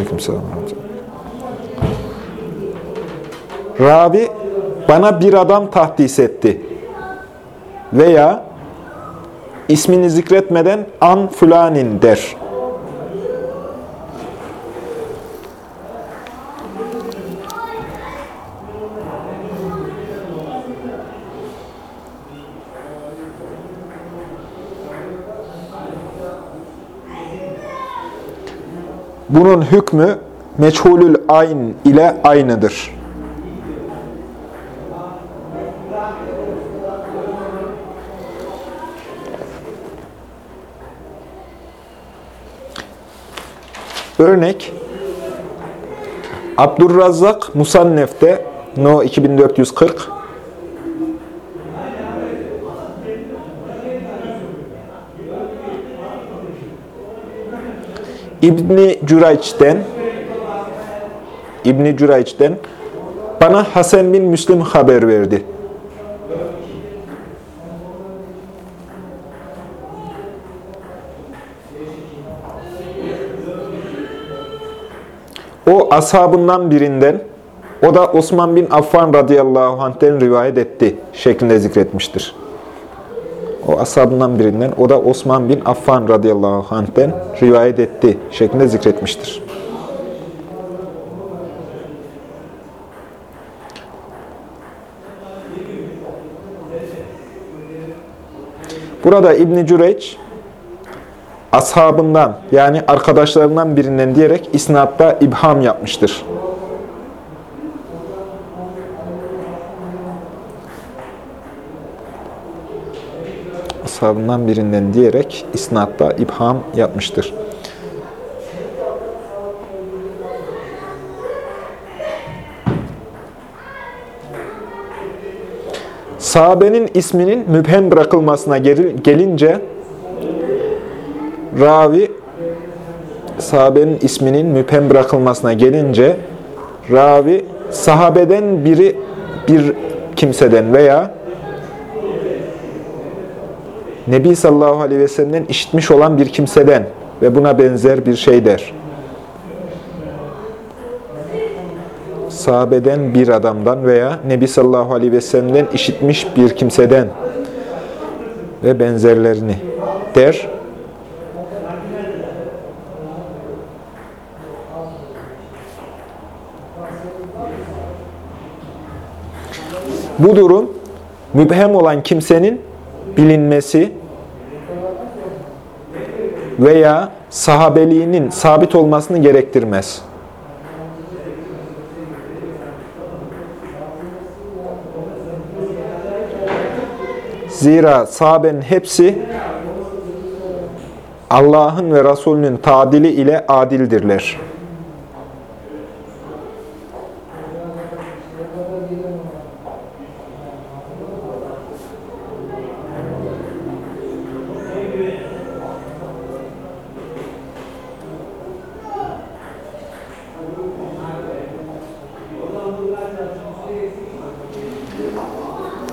Aleykümselam. Rabi bana bir adam tahdis etti. Veya ismini zikretmeden an fulanin der. Bunun hükmü meçhulül ayn ile aynıdır. Örnek Abdurrazzak Musannef'te No 2440 İbni Cürayç'ten İbni Cürayç'ten bana Hasan bin Müslim haber verdi. O ashabından birinden, o da Osman bin Affan radıyallahu anh'ten rivayet etti şeklinde zikretmiştir. O ashabından birinden, o da Osman bin Affan radıyallahu anh'ten rivayet etti şeklinde zikretmiştir. Burada İbn-i Cüreyç, ashabından yani arkadaşlarından birinden diyerek isnatta ibham yapmıştır. Ashabından birinden diyerek isnatta ibham yapmıştır. Sahabenin isminin mübhem bırakılmasına gelince ravi sahabenin isminin müphem bırakılmasına gelince ravi sahabeden biri bir kimseden veya Nebi sallallahu aleyhi ve sellem'den işitmiş olan bir kimseden ve buna benzer bir şey der. Sahabeden bir adamdan veya Nebi sallallahu aleyhi ve sellem'den işitmiş bir kimseden ve benzerlerini der. Bu durum mübhem olan kimsenin bilinmesi veya sahabeliğinin sabit olmasını gerektirmez. Zira sahabenin hepsi Allah'ın ve Resulünün tadili ile adildirler.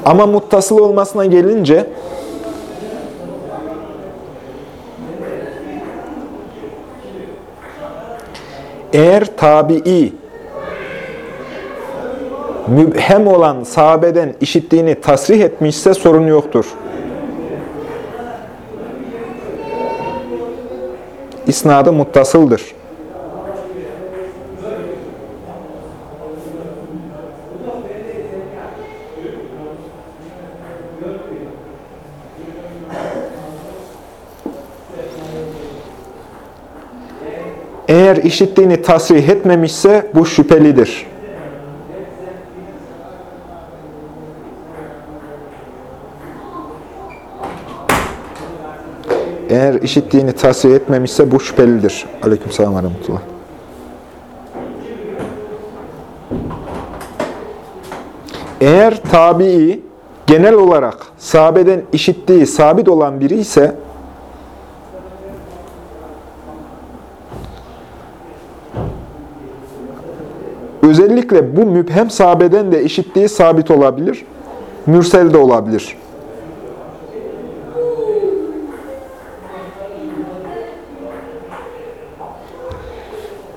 Ama muttasıl olmasına gelince eğer tabii mübhem olan sahabeden işittiğini tasrih etmişse sorun yoktur. İsnadı muttasıldır. Eğer işittiğini tasrih etmemişse bu şüphelidir. Eğer işittiğini tasvir etmemişse bu şüphelidir. Aleykümselam ve rahmetullah. Eğer tabii genel olarak sahabeden işittiği sabit olan biri ise özellikle bu müphem sahabeden de işittiği sabit olabilir, mürsel de olabilir.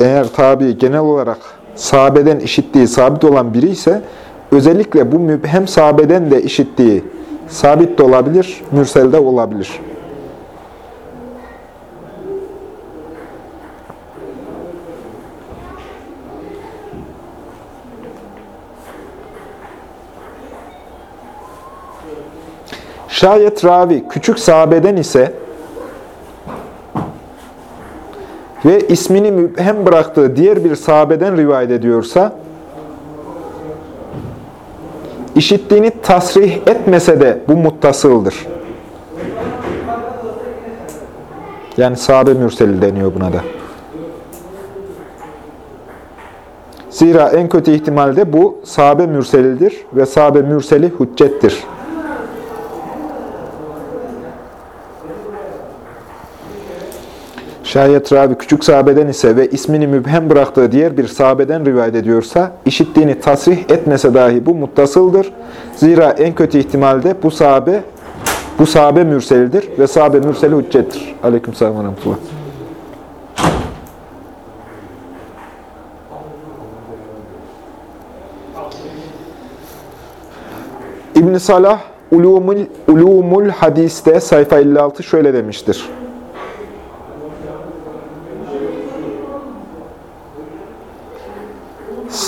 Eğer tabi genel olarak sahabeden işittiği sabit olan biri ise özellikle bu müphem sahabeden de işittiği sabit de olabilir, mürsel de olabilir. Şayet ravi küçük sahabeden ise ve ismini müphem bıraktığı diğer bir sahabeden rivayet ediyorsa, işittiğini tasrih etmese de bu muttasıldır. Yani sahabe mürseli deniyor buna da. Zira en kötü ihtimalde bu sahabe mürselidir ve sahabe mürseli hüccettir. Şayet ravi küçük sahabeden ise ve ismini mübhem bıraktığı diğer bir sahabeden rivayet ediyorsa, işittiğini tasrih etmese dahi bu muttasıldır. Zira en kötü ihtimalde bu sahabe bu sahabe mürselidir ve sahabe mürseli hüccettir. Aleyküm selam ve rahmetullah. ibn Salah Ulumul, Ulumul Hadis'te sayfa 56 şöyle demiştir.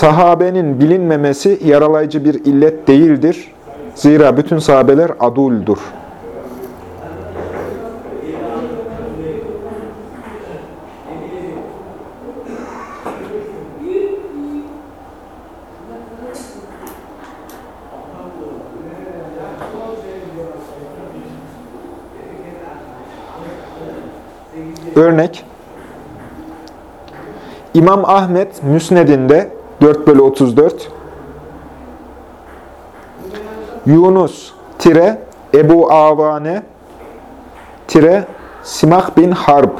Sahabenin bilinmemesi yaralayıcı bir illet değildir. Zira bütün sahabeler aduldur. Örnek, İmam Ahmet Müsned'inde 4 bölü 34 Yunus tire Ebu Avane tire Simak bin Harb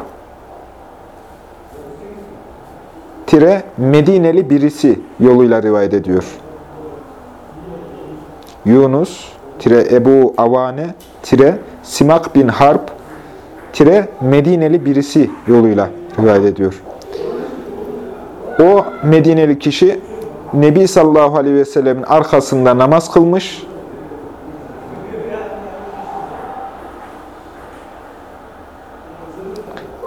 tire Medineli birisi yoluyla rivayet ediyor. Yunus tire Ebu Avane tire Simak bin Harb tire Medineli birisi yoluyla rivayet ediyor. O Medineli kişi Nebi sallallahu aleyhi ve sellemin arkasında namaz kılmış.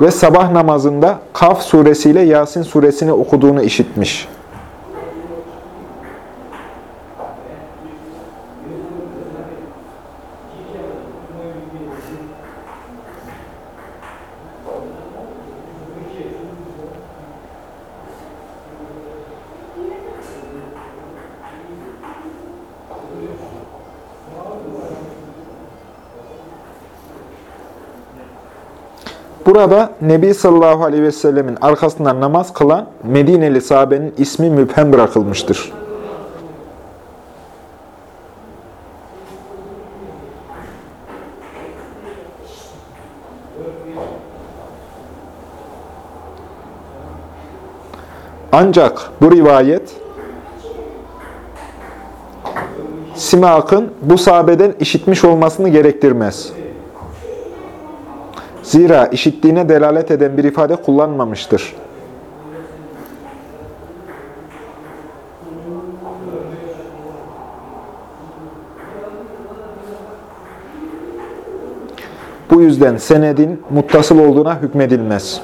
Ve sabah namazında Kaf suresiyle Yasin suresini okuduğunu işitmiş. Burada Nebi sallallahu aleyhi ve sellemin arkasından namaz kılan Medineli sahabenin ismi müphem bırakılmıştır. Ancak bu rivayet Simak'ın bu sahabeden işitmiş olmasını gerektirmez. Zira işittiğine delalet eden bir ifade kullanmamıştır. Bu yüzden senedin muttasıl olduğuna hükmedilmez.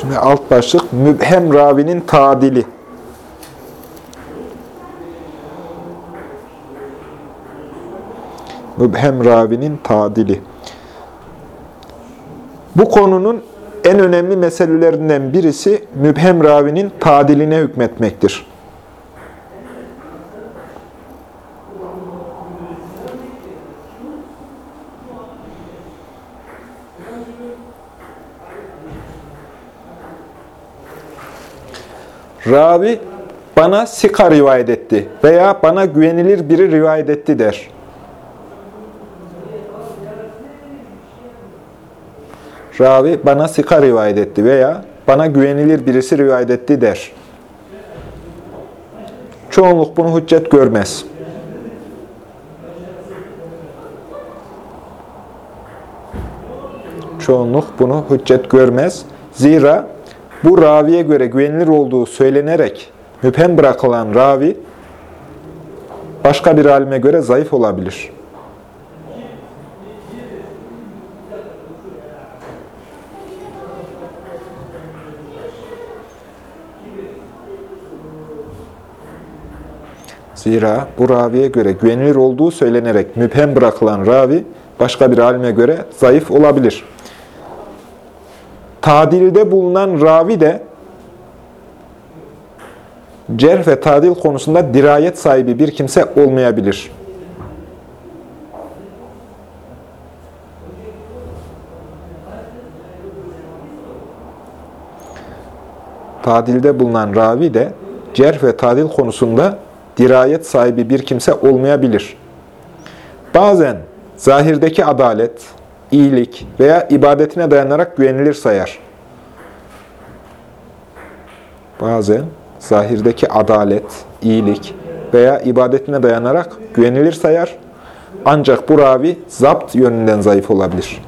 Şimdi alt başlık mübhem ravinin tadili. Mübhem ravinin tadili. Bu konunun en önemli meselelerinden birisi mübhem ravinin tadiline hükmetmektir. Ravi bana sika rivayet etti veya bana güvenilir biri rivayet etti der. Ravi bana sika rivayet etti veya bana güvenilir birisi rivayet etti der. Çoğunluk bunu hüccet görmez. Çoğunluk bunu hüccet görmez. Zira bu raviye göre güvenilir olduğu söylenerek müphem bırakılan ravi başka bir alime göre zayıf olabilir. Zira bu raviye göre güvenilir olduğu söylenerek müphem bırakılan ravi başka bir alime göre zayıf olabilir. Tadilde bulunan ravi de cerh ve tadil konusunda dirayet sahibi bir kimse olmayabilir. Tadilde bulunan ravi de cerh ve tadil konusunda dirayet sahibi bir kimse olmayabilir. Bazen zahirdeki adalet, iyilik veya ibadetine dayanarak güvenilir sayar. Bazen zahirdeki adalet, iyilik veya ibadetine dayanarak güvenilir sayar. Ancak bu ravi zapt yönünden zayıf olabilir.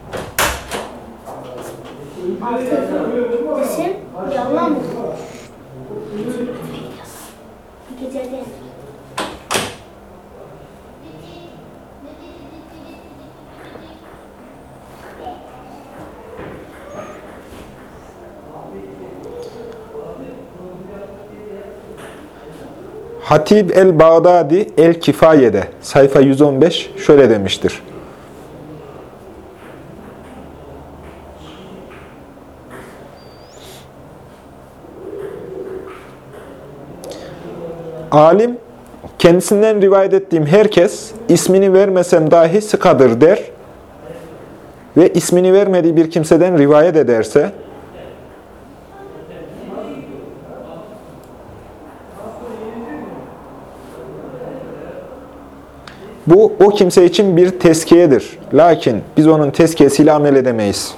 Hatib el-Bağdadi el-Kifaye'de sayfa 115 şöyle demiştir. Alim, kendisinden rivayet ettiğim herkes ismini vermesem dahi sıkadır der ve ismini vermediği bir kimseden rivayet ederse, Bu o kimse için bir teskiyedir. Lakin biz onun teskiyesiyle amel edemeyiz.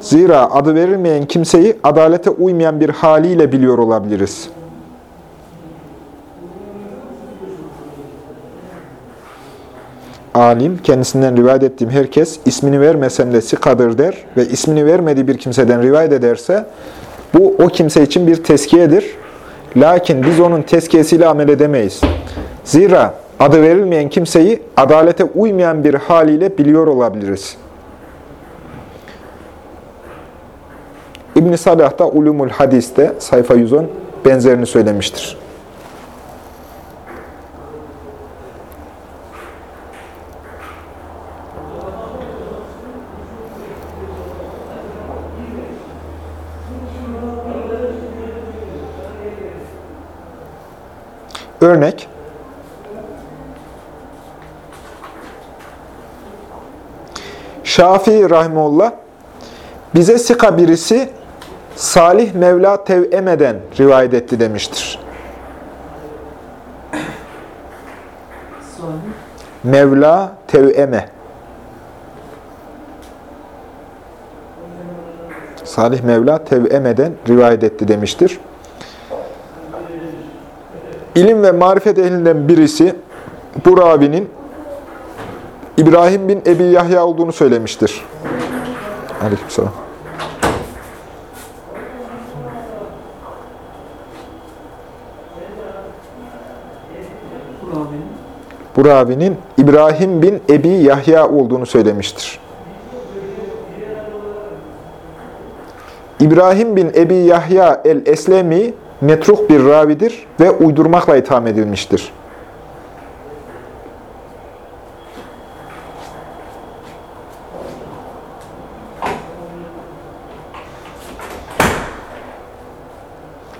Zira adı verilmeyen kimseyi adalete uymayan bir haliyle biliyor olabiliriz. Alim, kendisinden rivayet ettiğim herkes ismini vermesem de sikadır der ve ismini vermediği bir kimseden rivayet ederse bu o kimse için bir teskiyedir. Lakin biz onun teskiyesiyle amel edemeyiz. Zira adı verilmeyen kimseyi adalete uymayan bir haliyle biliyor olabiliriz. İbn-i Salah da Ulumul Hadis'te sayfa 110 benzerini söylemiştir. Örnek, Şafii Rahimullah bize sika birisi Salih Mevla Tev'eme'den rivayet etti demiştir. Mevla Tev'eme. Salih Mevla Tev'eme'den rivayet etti demiştir. İlim ve marifet ehlinden birisi bu ravinin İbrahim bin Ebi Yahya olduğunu söylemiştir. Aleykümselam. Bu ravinin İbrahim bin Ebi Yahya olduğunu söylemiştir. İbrahim bin Ebi Yahya el-Eslemi metruk bir ravidir ve uydurmakla itham edilmiştir.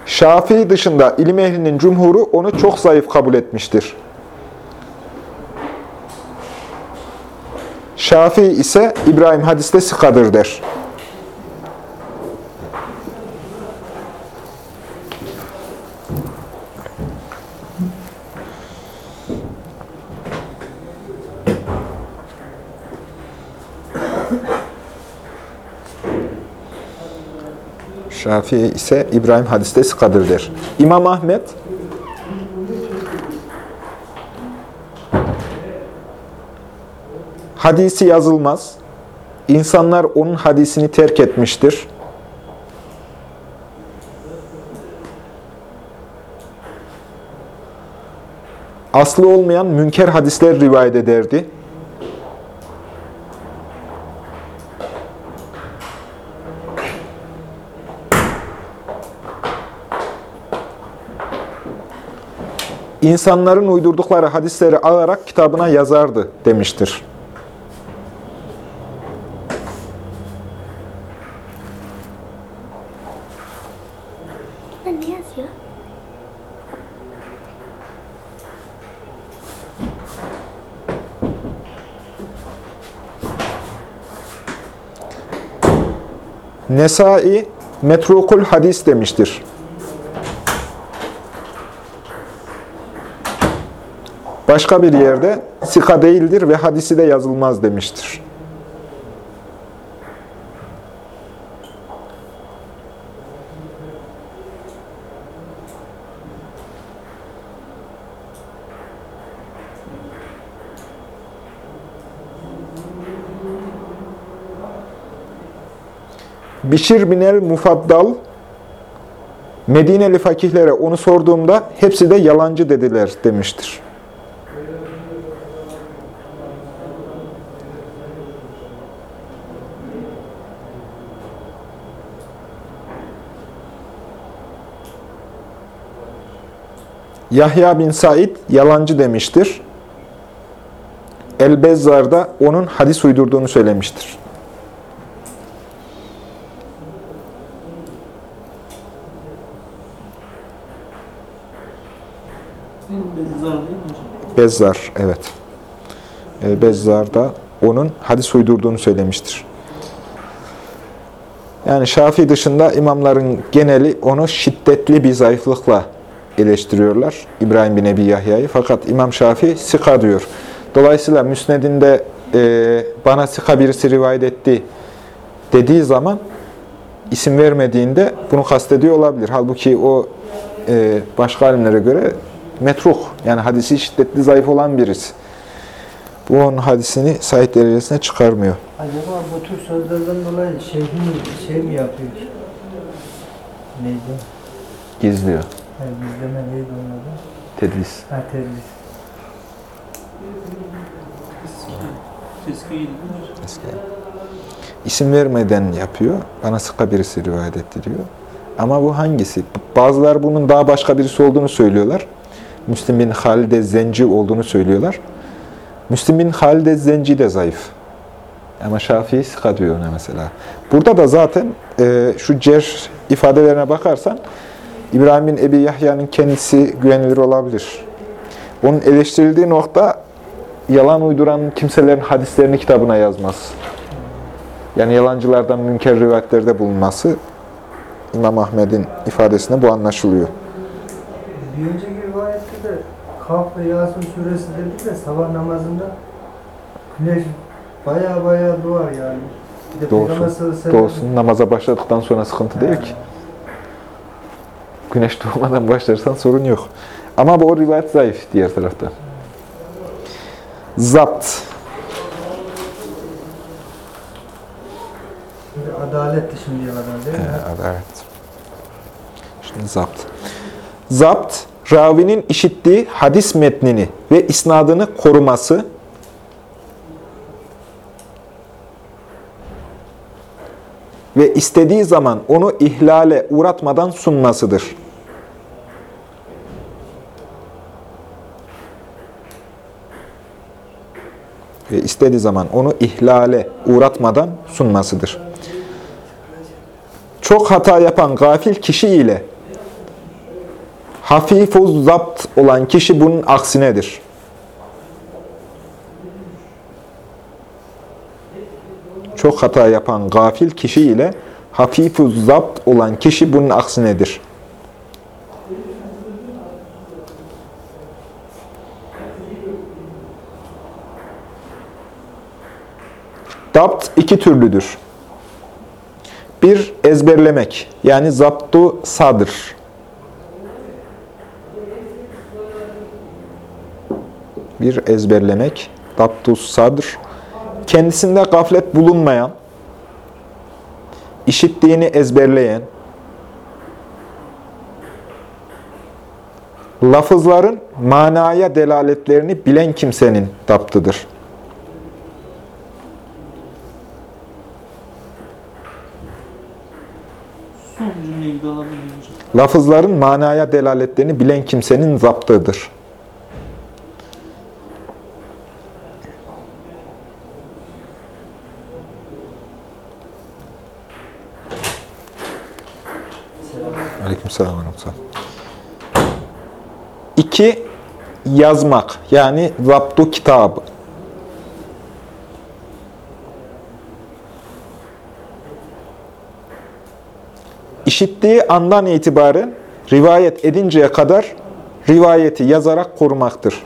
Şafii dışında ilim ehlinin cumhuru onu çok zayıf kabul etmiştir. Şafii ise İbrahim hadiste sıkadır der. Şafii ise İbrahim hadiste sıkadır der. İmam Ahmet hadisi yazılmaz. İnsanlar onun hadisini terk etmiştir. Aslı olmayan münker hadisler rivayet ederdi. İnsanların uydurdukları hadisleri alarak kitabına yazardı demiştir. Nesai metrukul hadis demiştir. Başka bir yerde sika değildir ve hadisi de yazılmaz demiştir. Bişir binel mufaddal Medineli fakihlere onu sorduğumda hepsi de yalancı dediler demiştir. Yahya bin Said yalancı demiştir. El-Bezzar da onun hadis uydurduğunu söylemiştir. Bezzar evet. E, Bezzar da onun hadis uydurduğunu söylemiştir. Yani Şafii dışında imamların geneli onu şiddetli bir zayıflıkla eleştiriyorlar. İbrahim bin Ebi Yahya'yı. Fakat İmam Şafii sika diyor. Dolayısıyla müsnedinde e, bana sika birisi rivayet etti dediği zaman isim vermediğinde bunu kastediyor olabilir. Halbuki o e, başka alimlere göre metruk yani hadisi şiddetli zayıf olan birisi. Bu onun hadisini sahih derecesine çıkarmıyor. Acaba bu tür sözlerden dolayı şey mi, şey mi yapıyor ki? Neydi? Gizliyor. Yani bizleme neydi onun adı? Tedlis. Ha tedlis. İsim vermeden yapıyor. Bana sıka birisi rivayet ettiriyor. Ama bu hangisi? Bazılar bunun daha başka birisi olduğunu söylüyorlar. Müslim bin Halide Zenci olduğunu söylüyorlar. Müslim bin Halide Zenci de zayıf. Ama Şafii sıka diyor ona mesela. Burada da zaten e, şu cer ifadelerine bakarsan İbrahim bin Ebi Yahya'nın kendisi güvenilir olabilir. Onun eleştirildiği nokta yalan uyduran kimselerin hadislerini kitabına yazmaz. Yani yalancılardan münker rivayetlerde bulunması İmam Ahmed'in ifadesinde bu anlaşılıyor. Bir önceki rivayette de Kaf ve Yasin suresi dedi de sabah namazında güneş baya baya doğar yani. Bir de sellem- doğrusu namaza başladıktan sonra sıkıntı değil ki. Güneş doğmadan başlarsan sorun yok. Ama bu rivayet zayıf diğer tarafta. Zapt. Şimdi Adalet de şimdiye kadar değil mi? Ee, Evet. Şimdi zapt. Zapt, ravinin işittiği hadis metnini ve isnadını koruması, ve istediği zaman onu ihlale uğratmadan sunmasıdır. İstediği zaman onu ihlale uğratmadan sunmasıdır. Çok hata yapan gafil kişi ile hafifuz zapt olan kişi bunun aksinedir. Çok hata yapan gafil kişi ile hafifuz zapt olan kişi bunun aksinedir. Dapt iki türlüdür. Bir, ezberlemek, yani zaptu sadır. Bir, ezberlemek, zaptu sadır. Kendisinde gaflet bulunmayan, işittiğini ezberleyen, lafızların manaya delaletlerini bilen kimsenin daptıdır. Lafızların manaya delaletlerini bilen kimsenin zaptıdır. Aleykümselam. İki, yazmak. Yani zaptu kitabı. İşittiği andan itibaren rivayet edinceye kadar rivayeti yazarak korumaktır.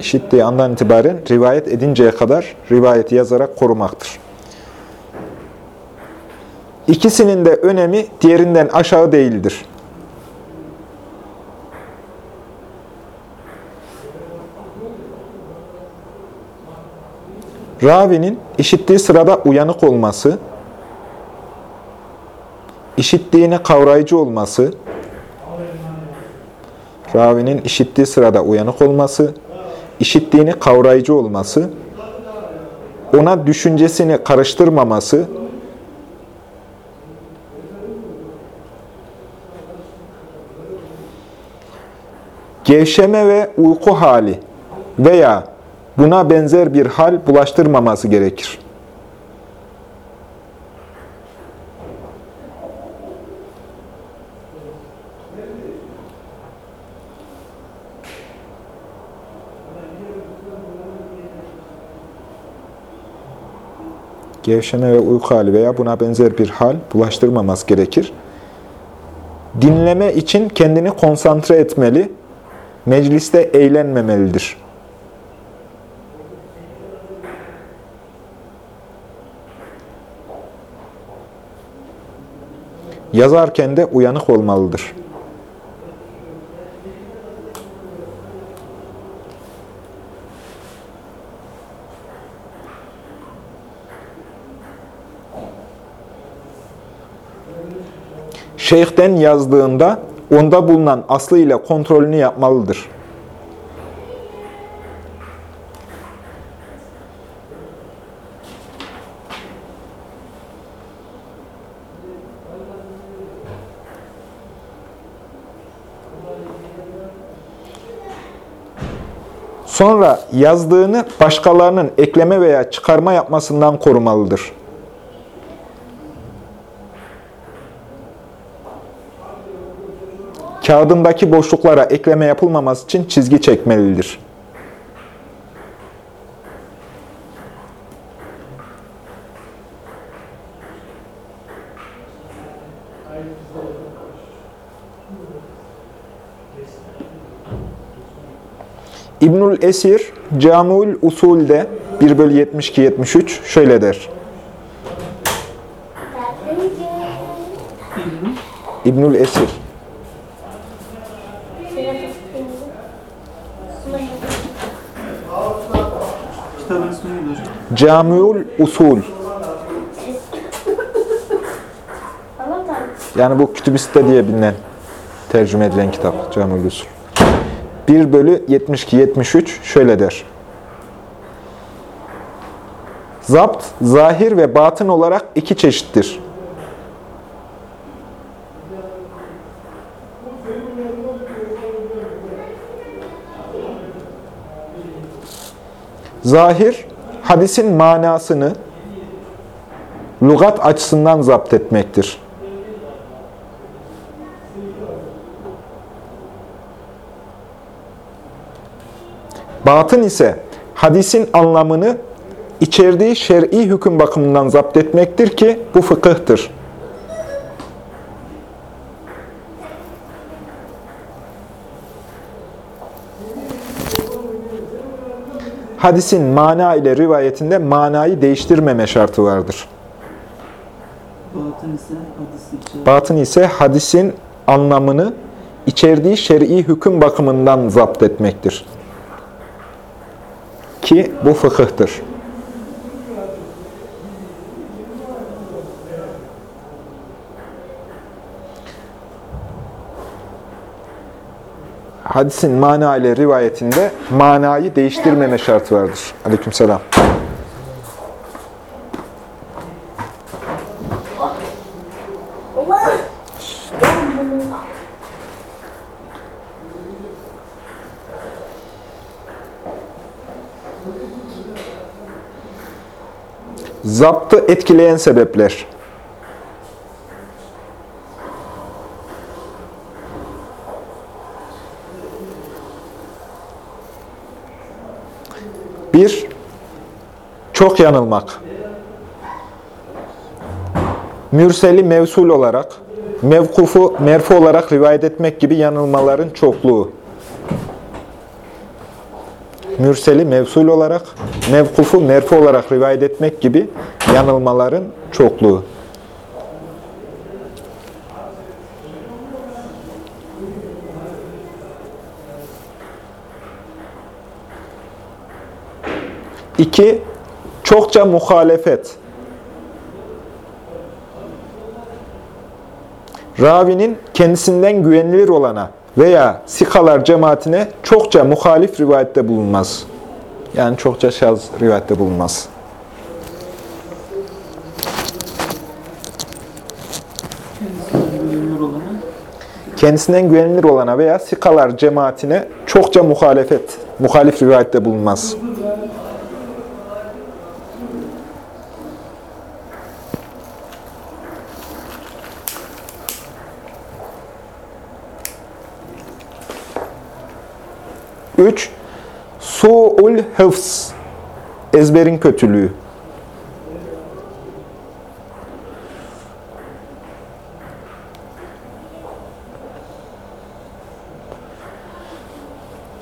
İşittiği andan itibaren rivayet edinceye kadar rivayeti yazarak korumaktır. İkisinin de önemi diğerinden aşağı değildir. Ravinin işittiği sırada uyanık olması, işittiğine kavrayıcı olması, ravinin işittiği sırada uyanık olması, işittiğini kavrayıcı olması, ona düşüncesini karıştırmaması, gevşeme ve uyku hali veya buna benzer bir hal bulaştırmaması gerekir. Gevşeme ve uyku hali veya buna benzer bir hal bulaştırmaması gerekir. Dinleme için kendini konsantre etmeli, mecliste eğlenmemelidir. Yazarken de uyanık olmalıdır. Şeyh'ten yazdığında onda bulunan aslı ile kontrolünü yapmalıdır. Sonra yazdığını başkalarının ekleme veya çıkarma yapmasından korumalıdır. Kağıdındaki boşluklara ekleme yapılmaması için çizgi çekmelidir. İbnül Esir, Camul Usul'de 1 bölü 72-73 şöyle der. İbnül Esir? Camiul Usul. Yani bu kütübiste diye bilinen, tercüme edilen kitap. Camiul Usul. 1 bölü 72-73 şöyle der. Zapt, zahir ve batın olarak iki çeşittir. Zahir, hadisin manasını lügat açısından zapt etmektir. Batın ise hadisin anlamını içerdiği şer'i hüküm bakımından zapt etmektir ki bu fıkıhtır. Hadisin mana ile rivayetinde manayı değiştirmeme şartı vardır. Batın ise. Batın hadisin anlamını içerdiği şer'i hüküm bakımından zapt etmektir. Ki bu fıkıhtır. Hadisin mana ile rivayetinde manayı değiştirmeme şartı vardır. Aleykümselam. Zaptı etkileyen sebepler. Bir, çok yanılmak. Mürseli mevsul olarak, mevkufu merfu olarak rivayet etmek gibi yanılmaların çokluğu. Mürseli mevsul olarak, mevkufu merfu olarak rivayet etmek gibi yanılmaların çokluğu. İki, çokça muhalefet. Ravinin kendisinden güvenilir olana veya sikalar cemaatine çokça muhalif rivayette bulunmaz. Yani çokça şaz rivayette bulunmaz. Kendisinden güvenilir olana veya sikalar cemaatine çokça muhalefet, muhalif rivayette bulunmaz. Üç, su'ul hıfz, ezberin kötülüğü.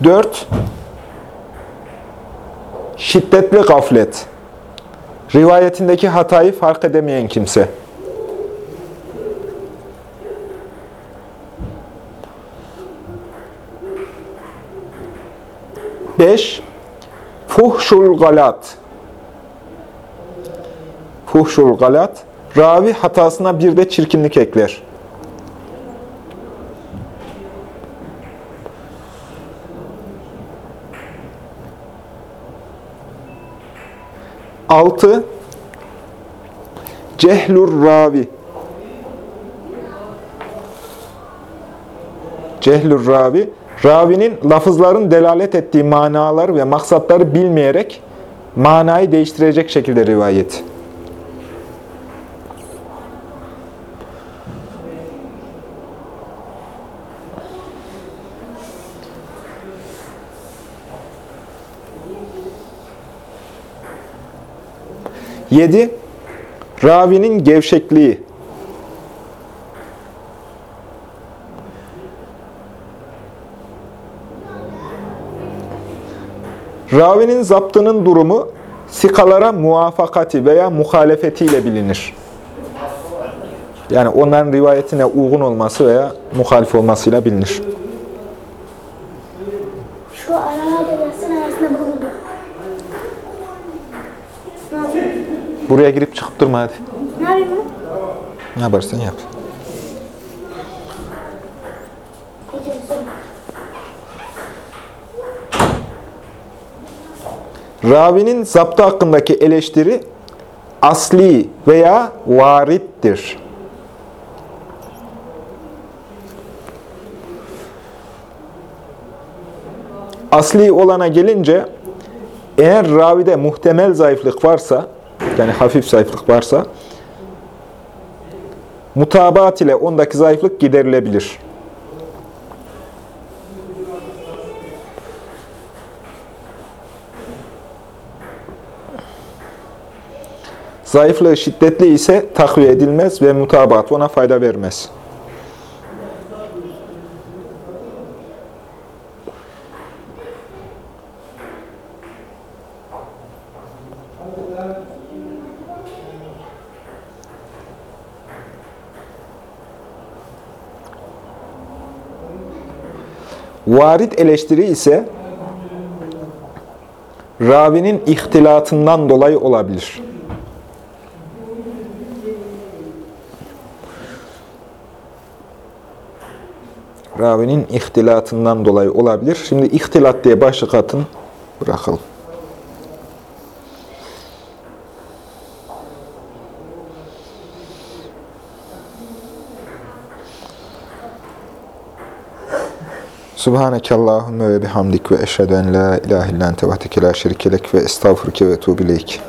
Dört, şiddetli gaflet. Rivayetindeki hatayı fark edemeyen kimse. Beş, fuhşul galat. Fuhşul galat, ravi hatasına bir de çirkinlik ekler. Altı, cehlur ravi. Cehlur ravi, ravinin lafızların delalet ettiği manalar ve maksatları bilmeyerek manayı değiştirecek şekilde rivayet. Yedi, ravinin gevşekliği. Ravinin zaptının durumu sikalara muvafakati veya muhalefetiyle bilinir. Yani onların rivayetine uygun olması veya muhalif olmasıyla bilinir. Buraya girip çıkıp durma hadi. Ne yaparsan yap. Ravinin zaptı hakkındaki eleştiri asli veya varittir. Asli olana gelince eğer ravide muhtemel zayıflık varsa, yani hafif zayıflık varsa, mutabaat ile ondaki zayıflık giderilebilir. Zayıflığı şiddetli ise takviye edilmez ve mutabaat ona fayda vermez. Varit eleştiri ise ravinin ihtilatından dolayı olabilir. Ravinin ihtilatından dolayı olabilir. Şimdi ihtilat diye başlık atın, bırakalım. Subhaneke Allahümme ve bihamdik ve eşhedü en la ilahe illan tevahdeke la şerikelek ve estağfurke ve tuğbileyk.